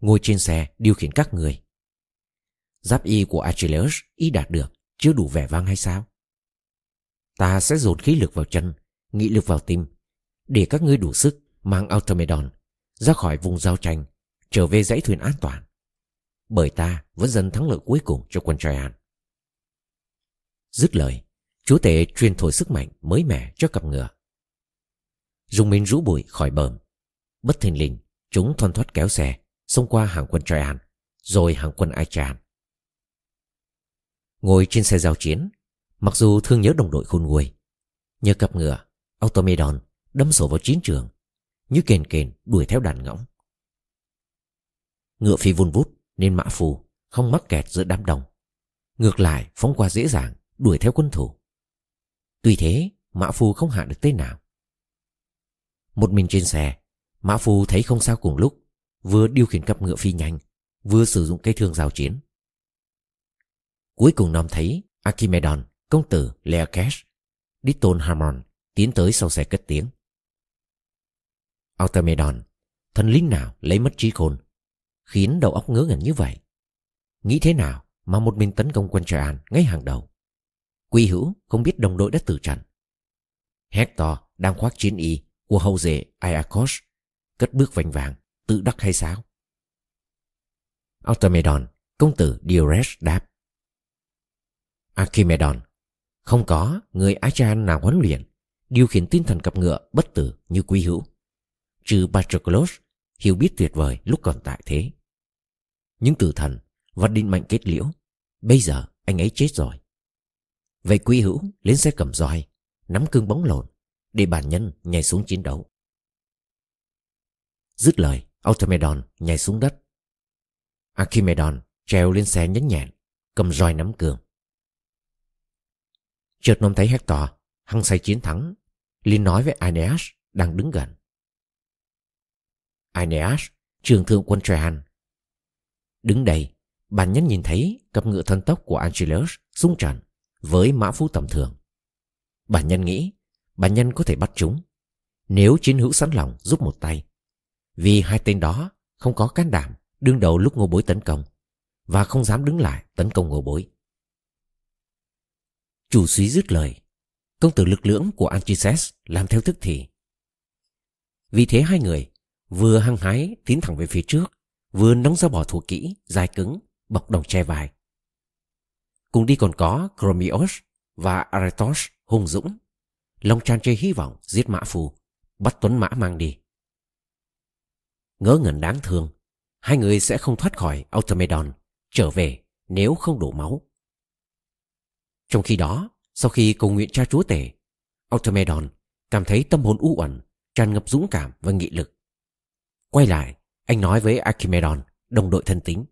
ngồi trên xe điều khiển các người. Giáp y của Achilles y đạt được, chưa đủ vẻ vang hay sao? Ta sẽ dồn khí lực vào chân, nghị lực vào tim, để các ngươi đủ sức mang Automedon ra khỏi vùng giao tranh, trở về dãy thuyền an toàn. Bởi ta vẫn dần thắng lợi cuối cùng cho quân Troyan. Dứt lời, chúa tể truyền thổi sức mạnh mới mẻ cho cặp ngựa. Dùng mình rũ bụi khỏi bờm. Bất thình lình, chúng thoăn thoát kéo xe, xông qua hàng quân Troyan, rồi hàng quân ai tràn. Ngồi trên xe giao chiến, mặc dù thương nhớ đồng đội khôn nguôi, nhờ cặp ngựa, Automedon đâm sổ vào chiến trường, như kền kền đuổi theo đàn ngỗng. Ngựa phi vun vút nên mã phù không mắc kẹt giữa đám đông. Ngược lại phóng qua dễ dàng đuổi theo quân thủ. Tuy thế mã phù không hạ được tên nào. Một mình trên xe, mã phù thấy không sao cùng lúc, vừa điều khiển cặp ngựa phi nhanh, vừa sử dụng cây thương giao chiến. Cuối cùng Nom thấy Archimedon, công tử Leocash, Ditton Harmon tiến tới sau xe cất tiếng. Artemedon, thần lính nào lấy mất trí khôn, khiến đầu óc ngớ ngẩn như vậy. Nghĩ thế nào mà một mình tấn công quân Traian ngay hàng đầu. Quy hữu không biết đồng đội đã tử trận. Hector đang khoác chiến y của hậu rể Iacos, cất bước vành vàng, tự đắc hay sao? Automedon, công tử Diores đáp. Archimedon, không có người Achan nào huấn luyện, điều khiển tinh thần cặp ngựa bất tử như quý hữu. Trừ Patroclus, hiểu biết tuyệt vời lúc còn tại thế. Những tử thần và định mệnh kết liễu, bây giờ anh ấy chết rồi. Vậy quý hữu lên xe cầm roi, nắm cương bóng lộn, để bản nhân nhảy xuống chiến đấu. Dứt lời, Automedon nhảy xuống đất. Archimedon treo lên xe nhấn nhẹn, cầm roi nắm cương. Chợt nôm thấy Hector hăng say chiến thắng, liền nói với Aeneas đang đứng gần. Aeneas, trường thượng quân Trehan Đứng đây, bản nhân nhìn thấy cặp ngựa thân tốc của Angelus sung tràn với mã phú tầm thường. Bản nhân nghĩ bản nhân có thể bắt chúng nếu chiến hữu sẵn lòng giúp một tay. Vì hai tên đó không có can đảm đương đầu lúc ngô bối tấn công và không dám đứng lại tấn công ngô bối. Chủ suý dứt lời công tử lực lưỡng của Anchises làm theo thức thì. Vì thế hai người vừa hăng hái tiến thẳng về phía trước, vừa nóng ra bỏ thủ kỹ, dài cứng, bọc đồng che vai. Cùng đi còn có Chromios và Aretos hung dũng, lòng tràn trề hy vọng giết mã phù, bắt tuấn mã mang đi. Ngỡ ngẩn đáng thương, hai người sẽ không thoát khỏi Automedon trở về nếu không đổ máu. Trong khi đó, sau khi cầu nguyện cha chúa tể, Automedon cảm thấy tâm hồn u uẩn, tràn ngập dũng cảm và nghị lực. Quay lại, anh nói với Archimedon, đồng đội thân tính.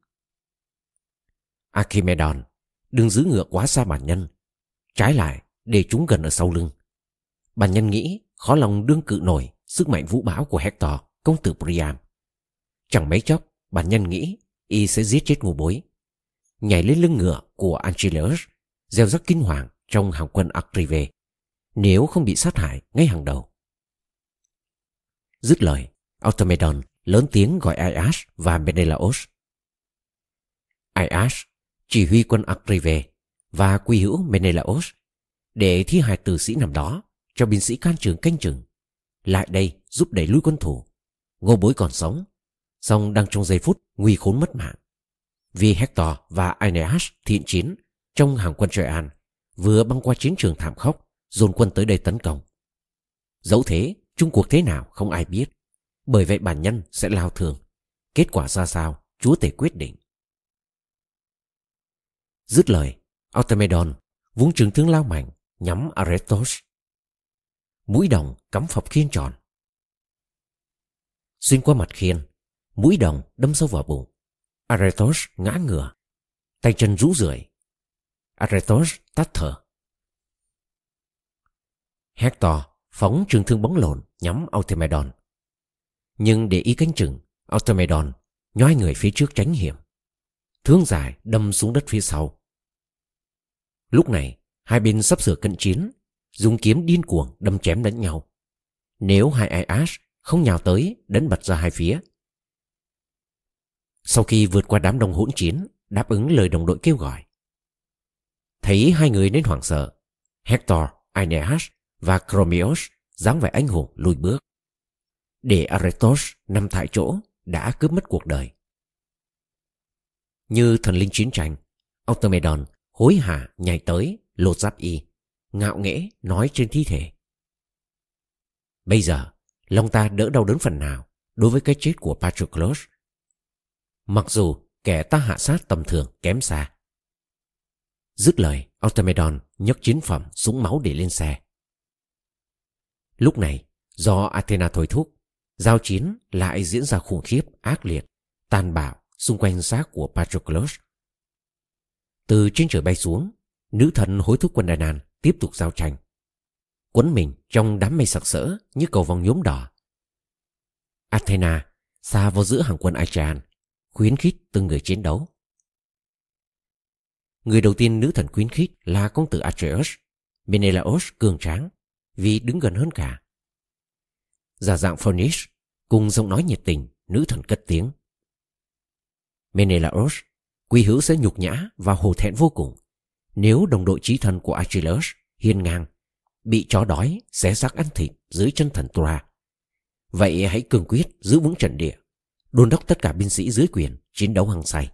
Archimedon, đừng giữ ngựa quá xa bản nhân. Trái lại, để chúng gần ở sau lưng. Bản nhân nghĩ khó lòng đương cự nổi sức mạnh vũ bão của Hector, công tử Priam. Chẳng mấy chốc, bản nhân nghĩ y sẽ giết chết ngô bối. Nhảy lên lưng ngựa của Angelus, gieo rắc kinh hoàng trong hàng quân Artrive nếu không bị sát hại ngay hàng đầu. Dứt lời, Automedon lớn tiếng gọi Ayash và Menelaos. Ayash chỉ huy quân Artrive và quy hữu Menelaos để thi hài tử sĩ nằm đó cho binh sĩ can trường canh chừng, lại đây giúp đẩy lui quân thủ. Ngô bối còn sống, song đang trong giây phút nguy khốn mất mạng. Vì Hector và Aeneas thiện chiến trong hàng quân Troyan vừa băng qua chiến trường thảm khốc, dồn quân tới đây tấn công. Dẫu thế, chung cuộc thế nào không ai biết bởi vậy bản nhân sẽ lao thường. Kết quả ra sao, chúa tể quyết định. Dứt lời Automedon vung trường thương lao mạnh, nhắm Aretos. Mũi đồng cắm phập khiên tròn. Xuyên qua mặt khiên, mũi đồng đâm sâu vào bụng. Aretos ngã ngửa, tay chân rũ rượi. Aretos tắt thở. Hector phóng trường thương bóng lộn nhắm Automedon. Nhưng để ý cánh chừng, Automedon nhói người phía trước tránh hiểm. Thương dài đâm xuống đất phía sau. Lúc này, hai bên sắp sửa cận chiến, dùng kiếm điên cuồng đâm chém lẫn nhau. Nếu hai Ias không nhào tới đánh bật ra hai phía. Sau khi vượt qua đám đông hỗn chiến, đáp ứng lời đồng đội kêu gọi. Thấy hai người đến hoảng sợ, Hector, Aeneas và Chromios dáng vẻ anh hùng lùi bước. Để Aretos nằm tại chỗ đã cướp mất cuộc đời. Như thần linh chiến tranh, Automedon hối hả nhảy tới lột giáp y, ngạo nghễ nói trên thi thể. Bây giờ, lòng ta đỡ đau đớn phần nào đối với cái chết của Patroclus. Mặc dù kẻ ta hạ sát tầm thường kém xa. Dứt lời, Automedon nhấc chiến phẩm súng máu để lên xe. Lúc này, do Athena thôi thúc, giao chiến lại diễn ra khủng khiếp, ác liệt, tàn bạo xung quanh xác của Patroclus. Từ trên trời bay xuống, nữ thần hối thúc quân đài Nàn tiếp tục giao tranh. Quấn mình trong đám mây sặc sỡ như cầu vòng nhuốm đỏ. Athena xa vào giữa hàng quân Achaean, khuyến khích từng người chiến đấu. Người đầu tiên nữ thần khuyến khích là công tử Atreus, Menelaos cường tráng, vì đứng gần hơn cả. Giả dạng Furnish, cùng giọng nói nhiệt tình, nữ thần cất tiếng. Menelaos, quý hữu sẽ nhục nhã và hổ thẹn vô cùng nếu đồng đội trí thần của Achilles hiên ngang bị chó đói xé xác ăn thịt dưới chân thần Tura. Vậy hãy cường quyết giữ vững trận địa, đôn đốc tất cả binh sĩ dưới quyền chiến đấu hăng say.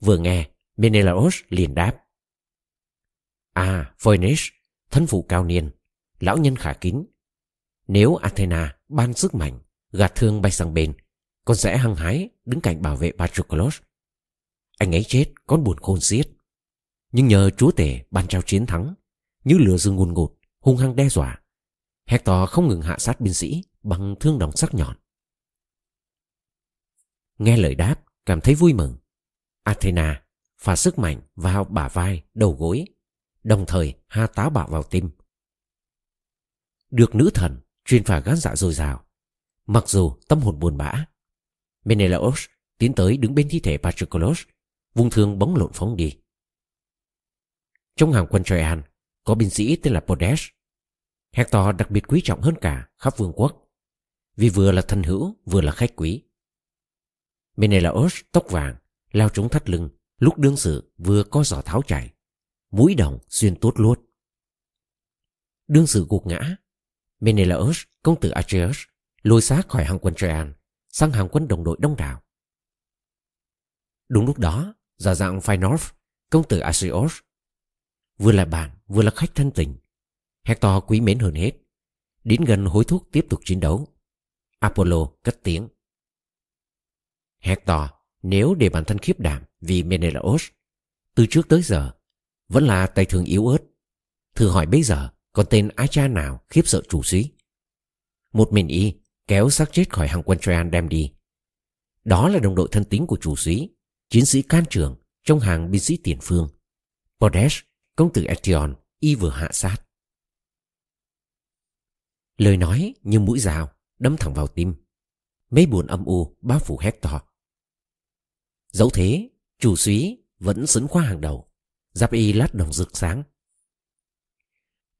Vừa nghe, Menelaos liền đáp. À, Phoenix, thân phụ cao niên, lão nhân khả kính. Nếu Athena ban sức mạnh, gạt thương bay sang bên, con sẽ hăng hái đứng cạnh bảo vệ Patroclus. Anh ấy chết con buồn khôn xiết. Nhưng nhờ chúa tể ban trao chiến thắng, như lửa rừng ngùn ngụt, hung hăng đe dọa. Hector không ngừng hạ sát binh sĩ bằng thương đồng sắc nhọn. Nghe lời đáp, cảm thấy vui mừng. Athena phả sức mạnh vào bả vai, đầu gối, đồng thời ha táo bạo vào tim. Được nữ thần truyền phả gán dạ dồi dào, mặc dù tâm hồn buồn bã. Menelaos tiến tới đứng bên thi thể Patroclus, vung thương bóng lộn phóng đi. Trong hàng quân Troyan có binh sĩ tên là Podes. Hector đặc biệt quý trọng hơn cả khắp vương quốc, vì vừa là thân hữu vừa là khách quý. Menelaos tóc vàng lao trúng thắt lưng lúc đương sự vừa có giỏ tháo chạy mũi đồng xuyên tốt luốt đương sự gục ngã menelaus công tử atreus lôi xác khỏi hàng quân troyan sang hàng quân đồng đội đông đảo. Đúng lúc đó giả dạng Phaenorth, công tử Asios vừa là bạn vừa là khách thân tình hector quý mến hơn hết đến gần hối thúc tiếp tục chiến đấu. Apollo cất tiếng. Hector nếu để bản thân khiếp đảm vì Menelaos từ trước tới giờ vẫn là tay thường yếu ớt. Thử hỏi bây giờ còn tên ái cha nào khiếp sợ chủ sĩ? Một mình y kéo xác chết khỏi hàng quân Troyan đem đi. Đó là đồng đội thân tín của chủ sĩ, chiến sĩ can trường trong hàng binh sĩ tiền phương. Podesh, công tử Etion, y vừa hạ sát. Lời nói như mũi dao đâm thẳng vào tim. Mấy buồn âm u bao phủ Hector. Dẫu thế, chủ sĩ vẫn sấn khoa hàng đầu, giáp y lát đồng rực sáng.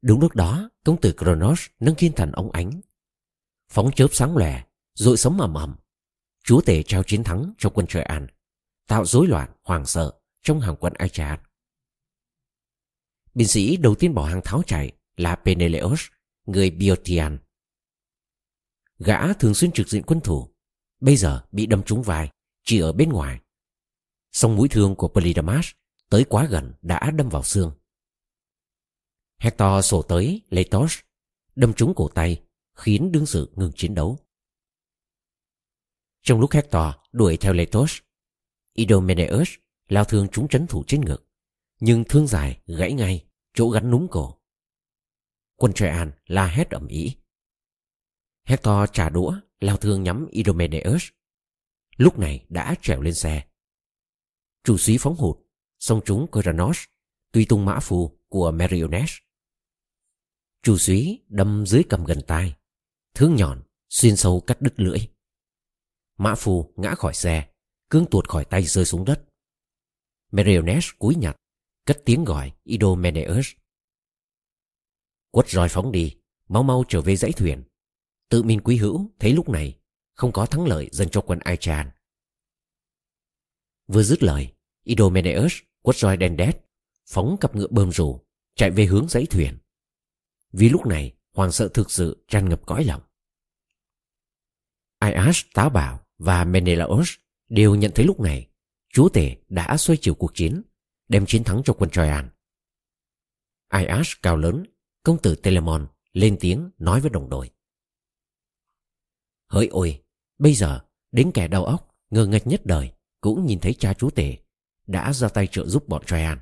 Đúng lúc đó, công tử Kronos nâng thiên thần ống ánh. Phóng chớp sáng lòe, rội sống ầm ầm. Chúa tể trao chiến thắng cho quân trời An, tạo rối loạn, hoàng sợ trong hàng quân Achaean. Binh sĩ đầu tiên bỏ hàng tháo chạy là Peneleos, người Biotian. Gã thường xuyên trực diện quân thủ, bây giờ bị đâm trúng vai, chỉ ở bên ngoài Song mũi thương của Polydamas tới quá gần đã đâm vào xương. Hector sổ tới Leitos, đâm trúng cổ tay, khiến đương sự ngừng chiến đấu. Trong lúc Hector đuổi theo Letos, Idomeneus lao thương trúng trấn thủ trên ngực, nhưng thương dài gãy ngay, chỗ gắn núm cổ. Quân Troyan la hét ầm ĩ. Hector trả đũa, lao thương nhắm Idomeneus. Lúc này đã trèo lên xe, Chủ sĩ phóng hụt, song trúng Coranos, tuy tung mã phù của Meriones. Chủ suý đâm dưới cầm gần tai, thương nhọn, xuyên sâu cắt đứt lưỡi. Mã phù ngã khỏi xe, cương tuột khỏi tay rơi xuống đất. Meriones cúi nhặt, cất tiếng gọi Idomeneus. Quất roi phóng đi, mau mau trở về dãy thuyền. Tự mình quý hữu thấy lúc này không có thắng lợi dành cho quân Aichan Vừa dứt lời, Idomeneus quất roi đen đét, phóng cặp ngựa bơm rù, chạy về hướng dãy thuyền. Vì lúc này, hoàng sợ thực sự tràn ngập cõi lòng. Aias táo bảo và Menelaos đều nhận thấy lúc này, chúa tể đã xoay chiều cuộc chiến, đem chiến thắng cho quân Troyan. Aias cao lớn, công tử Telemon lên tiếng nói với đồng đội. Hỡi ôi, bây giờ đến kẻ đau óc ngơ ngạch nhất đời cũng nhìn thấy cha chúa tể đã ra tay trợ giúp bọn Troyan.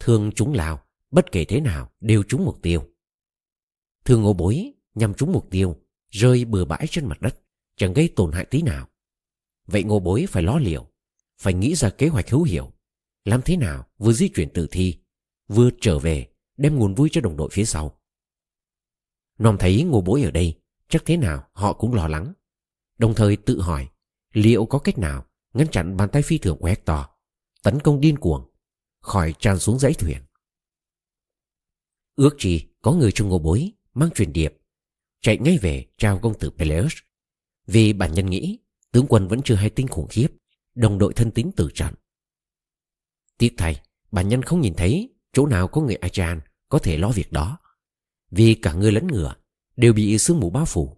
Thương chúng Lào, bất kể thế nào đều trúng mục tiêu. Thương ngô bối nhằm trúng mục tiêu, rơi bừa bãi trên mặt đất, chẳng gây tổn hại tí nào. Vậy ngô bối phải lo liệu, phải nghĩ ra kế hoạch hữu hiệu, làm thế nào vừa di chuyển tử thi, vừa trở về đem nguồn vui cho đồng đội phía sau. Nom thấy ngô bối ở đây, chắc thế nào họ cũng lo lắng. Đồng thời tự hỏi liệu có cách nào ngăn chặn bàn tay phi thường của Hector, tấn công điên cuồng, khỏi tràn xuống dãy thuyền. Ước gì có người trong ngô bối mang truyền điệp, chạy ngay về trao công tử Peleus. Vì bản nhân nghĩ tướng quân vẫn chưa hay tin khủng khiếp, đồng đội thân tín tử trận. Tiếc thay, bản nhân không nhìn thấy chỗ nào có người Achan có thể lo việc đó. Vì cả người lẫn ngựa đều bị sương mù bao phủ.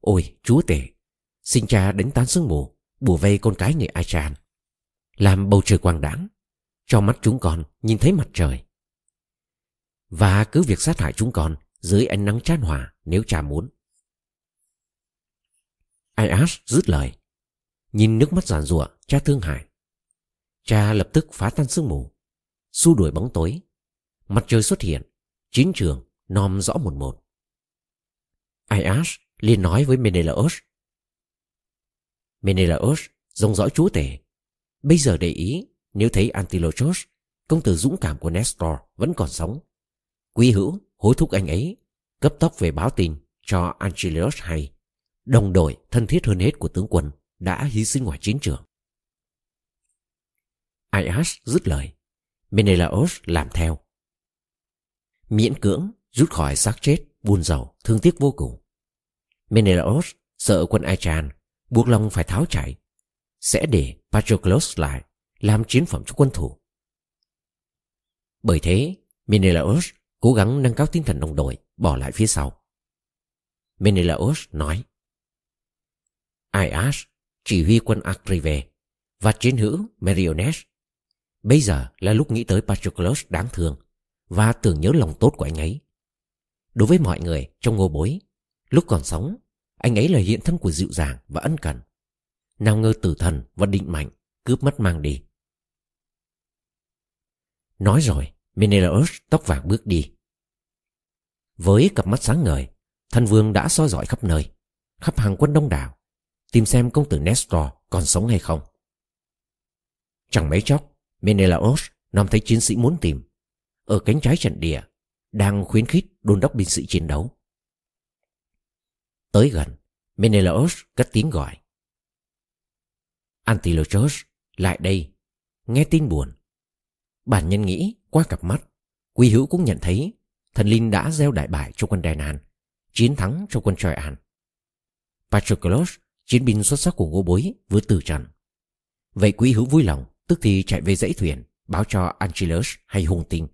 Ôi, chúa tể, xin cha đánh tán sương mù, bùa vây con cái người Achan. Làm bầu trời quang đãng, cho mắt chúng con nhìn thấy mặt trời. Và cứ việc sát hại chúng con dưới ánh nắng chan hòa nếu cha muốn. Ayash dứt lời. Nhìn nước mắt giàn rụa, cha thương hại. Cha lập tức phá tan sương mù, xua đuổi bóng tối. Mặt trời xuất hiện, chiến trường nom rõ một một. Ayash liền nói với Menelaus. Menelaus dòng dõi chúa tể. Bây giờ để ý nếu thấy Antilochos, công tử dũng cảm của Nestor vẫn còn sống. Quý hữu hối thúc anh ấy cấp tốc về báo tin cho Anchileus hay đồng đội thân thiết hơn hết của tướng quân đã hy sinh ngoài chiến trường. Aias dứt lời, Menelaos làm theo. Miễn cưỡng rút khỏi xác chết, buồn rầu, thương tiếc vô cùng. Menelaos sợ quân Achan buộc lòng phải tháo chạy, sẽ để Patroclus lại làm chiến phẩm cho quân thủ. Bởi thế, Menelaos cố gắng nâng cao tinh thần đồng đội, bỏ lại phía sau. Menelaos nói, Ias chỉ huy quân Acrive và chiến hữu Meriones. Bây giờ là lúc nghĩ tới Patroclus đáng thương và tưởng nhớ lòng tốt của anh ấy. Đối với mọi người trong ngô bối, lúc còn sống, anh ấy là hiện thân của dịu dàng và ân cần. Nào ngơ tử thần và định mạnh cướp mất mang đi. Nói rồi, Menelaus tóc vàng bước đi. Với cặp mắt sáng ngời, thanh vương đã soi dọi khắp nơi, khắp hàng quân đông đảo, tìm xem công tử Nestor còn sống hay không. Chẳng mấy chốc, Menelaus nằm thấy chiến sĩ muốn tìm, ở cánh trái trận địa, đang khuyến khích đôn đốc binh sĩ chiến đấu. Tới gần, Menelaus cất tiếng gọi. Antilochus, lại đây, nghe tin buồn. Bản nhân nghĩ qua cặp mắt, Quy hữu cũng nhận thấy thần linh đã gieo đại bại cho quân Đài Nàn, chiến thắng cho quân Troyan. Patroclus, chiến binh xuất sắc của ngô bối, vừa từ trần. Vậy quý hữu vui lòng, tức thì chạy về dãy thuyền, báo cho Angelus hay hung tinh.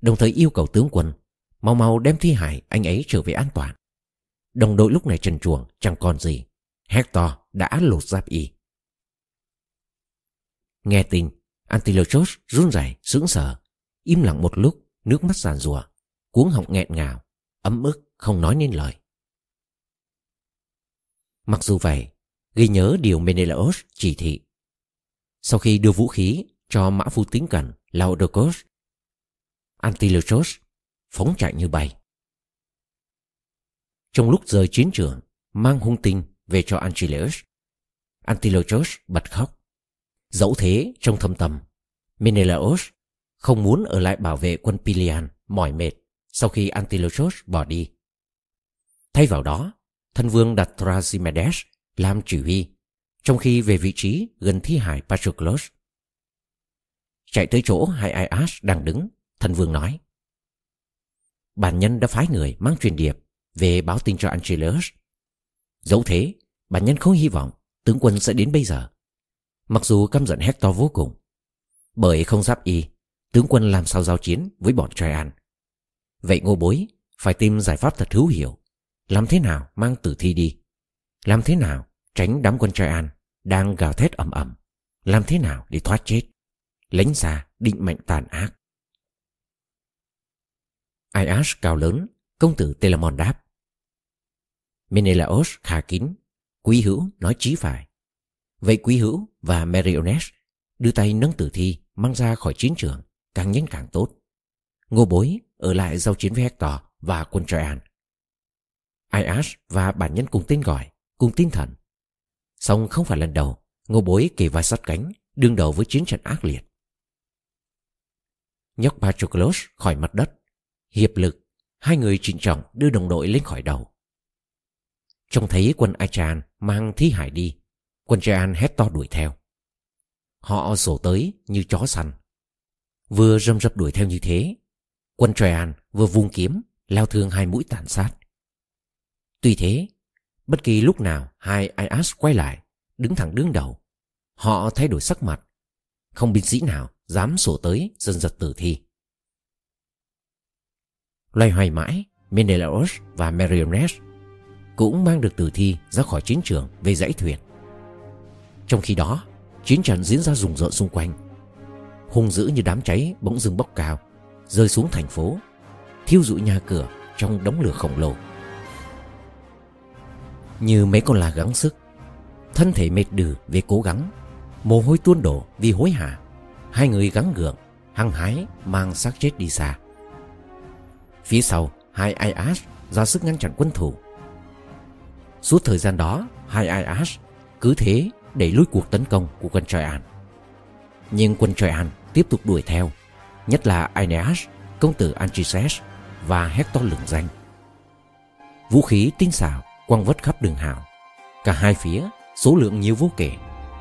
Đồng thời yêu cầu tướng quân, mau mau đem thi hải anh ấy trở về an toàn. Đồng đội lúc này trần chuồng, chẳng còn gì. Hector đã lột giáp y. Nghe tin, Antilochos run rẩy sững sờ, im lặng một lúc, nước mắt giàn rùa, cuống họng nghẹn ngào, ấm ức không nói nên lời. Mặc dù vậy, ghi nhớ điều Menelaos chỉ thị. Sau khi đưa vũ khí cho mã phu tính cần Laodocus, Antilochos phóng chạy như bay. Trong lúc rời chiến trường, mang hung tinh về cho Antilochos, Antilochos bật khóc. Dẫu thế trong thâm tâm, Menelaos không muốn ở lại bảo vệ quân Pilian mỏi mệt sau khi Antilochos bỏ đi. Thay vào đó, thân vương đặt Thrasymedes làm chỉ huy, trong khi về vị trí gần thi hải Patroclus. Chạy tới chỗ hai Aias đang đứng, thân vương nói. Bản nhân đã phái người mang truyền điệp về báo tin cho Angelus. Dẫu thế, bản nhân không hy vọng tướng quân sẽ đến bây giờ. Mặc dù căm giận Hector vô cùng. Bởi không giáp y, tướng quân làm sao giao chiến với bọn Traian. Vậy ngô bối phải tìm giải pháp thật hữu hiệu. Làm thế nào mang tử thi đi? Làm thế nào tránh đám quân Traian đang gào thét ầm ầm? Làm thế nào để thoát chết? Lánh xa định mệnh tàn ác. Aias cao lớn, công tử Telamon đáp. Menelaos khả kín, quý hữu nói chí phải. Vậy quý hữu và Meriones đưa tay nâng tử thi mang ra khỏi chiến trường, càng nhanh càng tốt. Ngô bối ở lại giao chiến với Hector và quân Troyan. Aias và bản nhân cùng tên gọi, cùng tinh thần. Song không phải lần đầu, ngô bối kề vai sát cánh, đương đầu với chiến trận ác liệt. Nhóc Patroclus khỏi mặt đất, hiệp lực, hai người trịnh trọng đưa đồng đội lên khỏi đầu. Trông thấy quân Achan mang thi hải đi, quân Traian hét to đuổi theo. Họ sổ tới như chó săn. Vừa râm rập đuổi theo như thế, quân Trean vừa vung kiếm, lao thương hai mũi tàn sát. Tuy thế, bất kỳ lúc nào hai Ias quay lại, đứng thẳng đứng đầu, họ thay đổi sắc mặt. Không binh sĩ nào dám sổ tới dần giật tử thi. Loay hoay mãi, Menelaus và Meriones cũng mang được tử thi ra khỏi chiến trường về dãy thuyền. Trong khi đó, chiến trận diễn ra rùng rợn xung quanh. Hung dữ như đám cháy bỗng dưng bốc cao, rơi xuống thành phố, thiêu rụi nhà cửa trong đống lửa khổng lồ. Như mấy con lạc gắng sức, thân thể mệt đừ vì cố gắng, mồ hôi tuôn đổ vì hối hả. Hai người gắng gượng, hăng hái mang xác chết đi xa. Phía sau, hai Ias ra sức ngăn chặn quân thủ. Suốt thời gian đó, hai Ias cứ thế đẩy lùi cuộc tấn công của quân Troyan. Nhưng quân Troyan tiếp tục đuổi theo, nhất là Aeneas, công tử Anchises và Hector lừng danh. Vũ khí tinh xảo quăng vất khắp đường hào. Cả hai phía, số lượng nhiều vô kể,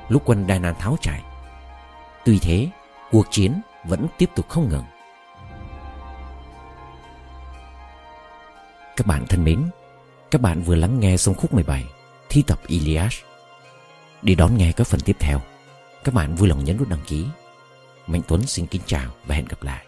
lúc quân Đài Nan tháo chạy. Tuy thế, cuộc chiến vẫn tiếp tục không ngừng. Các bạn thân mến, các bạn vừa lắng nghe xong khúc 17 thi tập Iliad. Để đón nghe các phần tiếp theo, các bạn vui lòng nhấn nút đăng ký. Mạnh Tuấn xin kính chào và hẹn gặp lại.